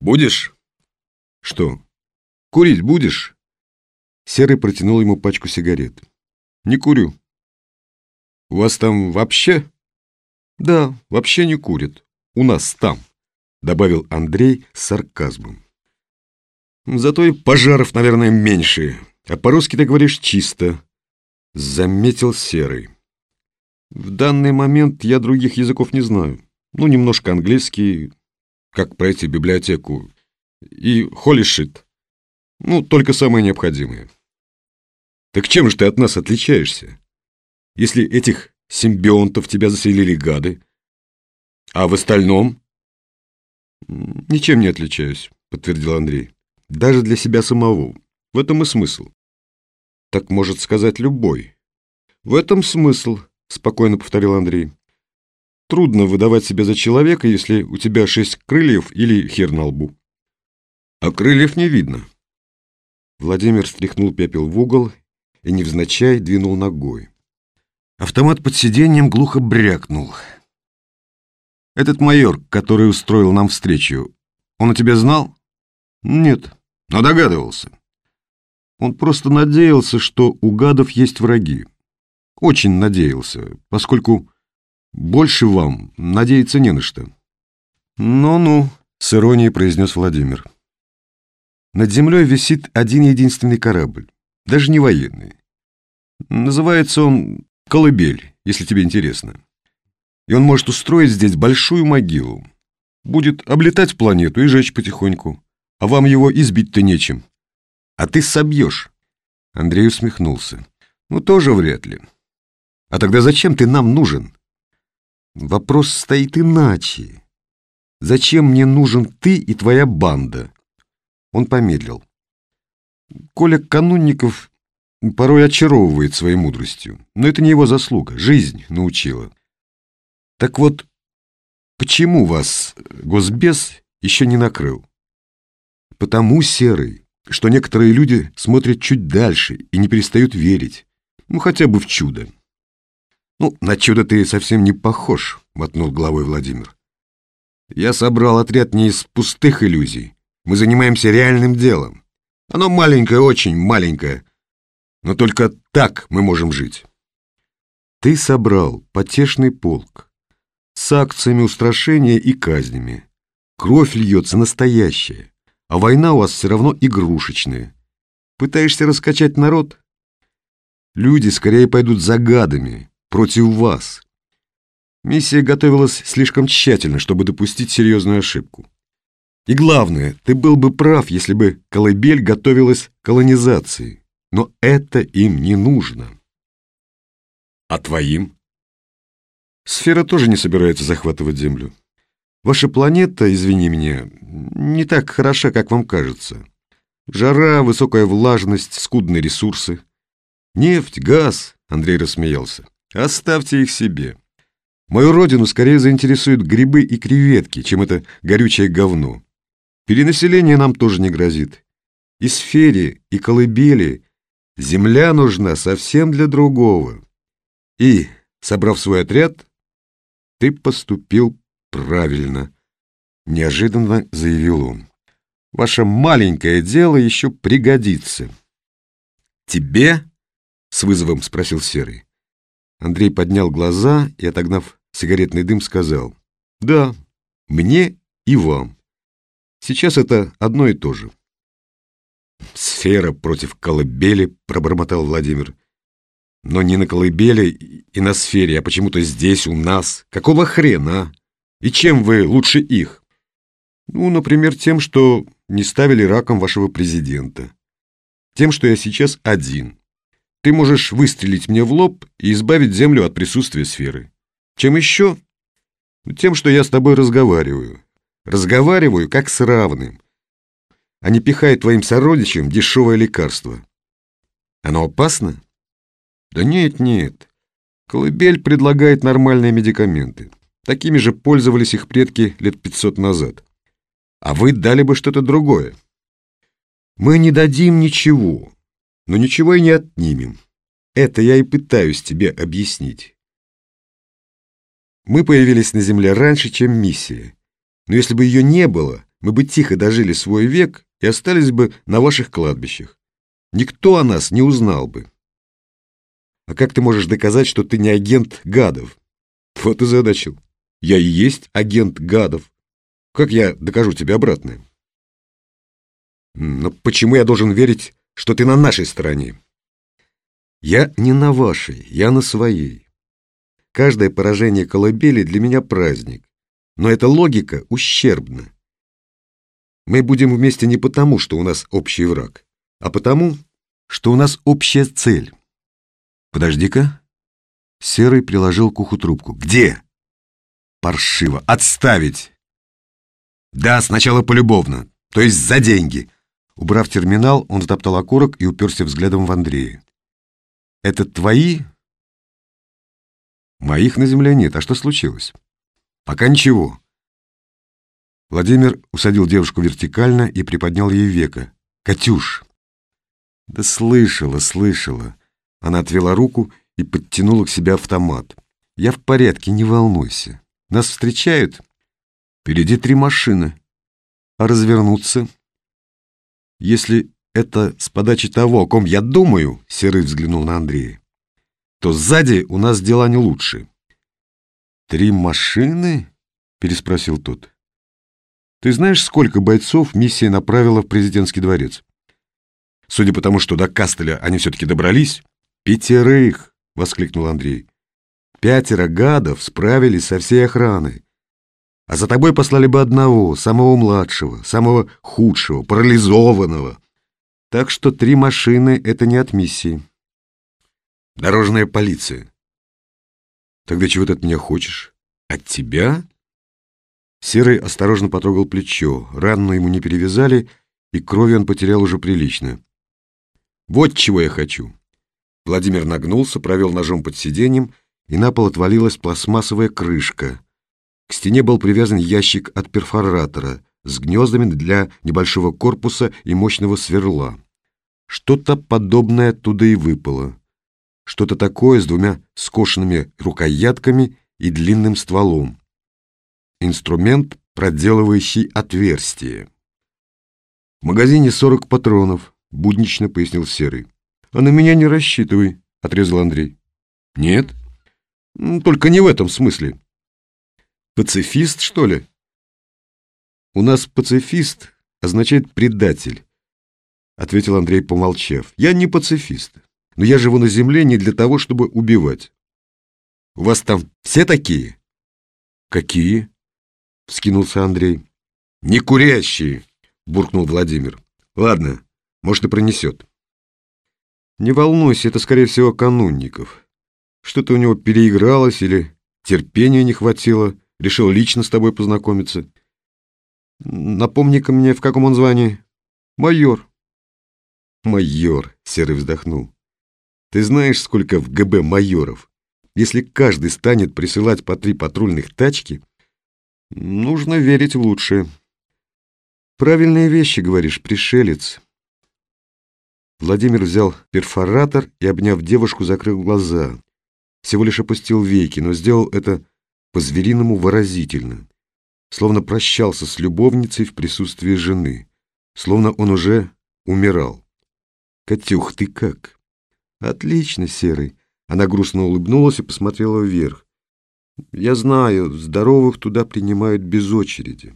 Будешь? Что, курить будешь? Серый протянул ему пачку сигарет. Не курю. У вас там вообще? Да, вообще не курят. У нас там, добавил Андрей с сарказмом. Зато и пожаров, наверное, меньше. А по-русски ты говоришь чисто, заметил Серый. В данный момент я других языков не знаю. Ну, немножко английский, как пройти библиотеку, и холишит. Ну, только самое необходимое. Так чем же ты от нас отличаешься? Если этих симбионтов тебя заселили гады, а в остальном? Ничем не отличаюсь, подтвердил Андрей. Даже для себя самого. В этом и смысл. Так может сказать любой. В этом смысл, спокойно повторил Андрей. Трудно выдавать себя за человека, если у тебя шесть крыльев или хер на лбу. А крыльев не видно. Владимир стряхнул пепел в угол и невзначай двинул ногой. Автомат под сиденьем глухо брякнул. «Этот майор, который устроил нам встречу, он о тебе знал?» «Нет, но догадывался. Он просто надеялся, что у гадов есть враги. Очень надеялся, поскольку больше вам надеяться не на что. Ну-ну, с иронией произнес Владимир. Над землей висит один единственный корабль, даже не военный. Называется он «Колыбель», если тебе интересно. И он может устроить здесь большую могилу. Будет облетать планету и жечь потихоньку. А вам его избить-то нечем. А ты собьешь. Андрей усмехнулся. Ну, тоже вряд ли. А тогда зачем ты нам нужен? Вопрос стоит иначе. Зачем мне нужен ты и твоя банда? Он помедлил. Коля Канунников порой очаровывает своей мудростью, но это не его заслуга, жизнь научила. Так вот, почему вас госбес еще не накрыл? Потому, Серый, что некоторые люди смотрят чуть дальше и не перестают верить, ну хотя бы в чудо. «Ну, на чудо ты совсем не похож», — мотнул головой Владимир. «Я собрал отряд не из пустых иллюзий. Мы занимаемся реальным делом. Оно маленькое, очень маленькое. Но только так мы можем жить». «Ты собрал потешный полк с акциями устрашения и казнями. Кровь льется настоящая, а война у вас все равно игрушечная. Пытаешься раскачать народ?» Люди скорее пойдут за гадами, против вас. Миссия готовилась слишком тщательно, чтобы допустить серьезную ошибку. И главное, ты был бы прав, если бы колыбель готовилась к колонизации. Но это им не нужно. А твоим? Сфера тоже не собирается захватывать Землю. Ваша планета, извини меня, не так хороша, как вам кажется. Жара, высокая влажность, скудные ресурсы. Нефть, газ, Андрей рассмеялся. Оставьте их себе. Мою родину скорее заинтересуют грибы и креветки, чем это горючее говно. Перенаселение нам тоже не грозит. И сфере, и колыбели земля нужна совсем для другого. И, собрав свой отряд, ты поступил правильно, неожиданно заявил он. Ваше маленькое дело еще пригодится. Тебе? С вызовом спросил Серый. Андрей поднял глаза и, отогнав сигаретный дым, сказал, «Да, мне и вам. Сейчас это одно и то же». «Сфера против колыбели», — пробормотал Владимир. «Но не на колыбели и на сфере, а почему-то здесь, у нас. Какого хрена? И чем вы лучше их?» «Ну, например, тем, что не ставили раком вашего президента. Тем, что я сейчас один. Ты можешь выстрелить мне в лоб и избавить Землю от присутствия сферы. Чем еще? Тем, что я с тобой разговариваю. Разговариваю как с равным, а не пихая твоим сородичам дешевое лекарство. Оно опасно? Да нет, нет. Колыбель предлагает нормальные медикаменты. Такими же пользовались их предки лет 500 назад. А вы дали бы что-то другое. Мы не дадим ничего, но ничего и не отнимем. Это я и пытаюсь тебе объяснить. Мы появились на Земле раньше, чем миссия. Но если бы ее не было, мы бы тихо дожили свой век и остались бы на ваших кладбищах. Никто о нас не узнал бы. А как ты можешь доказать, что ты не агент гадов? Вот и задачил. Я и есть агент гадов. Как я докажу тебе обратное? Но почему я должен верить, что ты на нашей стороне? Я не на вашей, я на своей. Каждое поражение колыбели для меня праздник. Но эта логика ущербна. Мы будем вместе не потому, что у нас общий враг, а потому, что у нас общая цель. Подожди-ка. Серый приложил к уху трубку. Где? Паршиво. Отставить. Да, сначала полюбовно, то есть за деньги. Убрав терминал, он затоптал окурок и уперся взглядом в Андрея. Это твои? Моих на земле нет. А что случилось? Пока ничего. Владимир усадил девушку вертикально и приподнял ей века. «Катюш!» «Да слышала, слышала!» Она отвела руку и подтянула к себе автомат. «Я в порядке, не волнуйся. Нас встречают? Впереди три машины. А развернуться?» «Если это с подачи того, о ком я думаю», — Серый взглянул на Андрея, «то сзади у нас дела не лучше». «Три машины?» — переспросил тот. Ты знаешь, сколько бойцов миссия направила в президентский дворец? Судя по тому, что до Кастеля они все-таки добрались, пятерых, — воскликнул Андрей. Пятеро гадов справились со всей охраной. А за тобой послали бы одного, самого младшего, самого худшего, парализованного. Так что три машины — это не от миссии. Дорожная полиция. Тогда чего ты от меня хочешь? От тебя? Серый осторожно потрогал плечо, рану ему не перевязали, и крови он потерял уже прилично. «Вот чего я хочу!» Владимир нагнулся, провел ножом под сиденьем, и на пол отвалилась пластмассовая крышка. К стене был привязан ящик от перфоратора с гнездами для небольшого корпуса и мощного сверла. Что-то подобное оттуда и выпало. Что-то такое с двумя скошенными рукоятками и длинным стволом. Инструмент, проделывающий отверстие. В магазине 40 патронов, буднично пояснил Серый. А на меня не рассчитывай, отрезал Андрей. Нет? Только не в этом смысле. Пацифист, что ли? У нас пацифист означает предатель, ответил Андрей, помолчав. Я не пацифист, но я живу на земле не для того, чтобы убивать. У вас там все такие? Какие? — вскинулся Андрей. «Не курящие!» — буркнул Владимир. «Ладно, может, и пронесет». «Не волнуйся, это, скорее всего, канунников. Что-то у него переигралось или терпения не хватило, решил лично с тобой познакомиться. Напомни-ка мне, в каком он звании?» «Майор». «Майор», — Серый вздохнул. «Ты знаешь, сколько в ГБ майоров? Если каждый станет присылать по три патрульных тачки, Нужно верить в лучшее. Правильные вещи, говоришь, пришелец. Владимир взял перфоратор и, обняв девушку, закрыл глаза. Всего лишь опустил веки, но сделал это по-звериному выразительно. Словно прощался с любовницей в присутствии жены. Словно он уже умирал. «Катюх, ты как?» «Отлично, Серый». Она грустно улыбнулась и посмотрела вверх. Я знаю, здоровых туда принимают без очереди.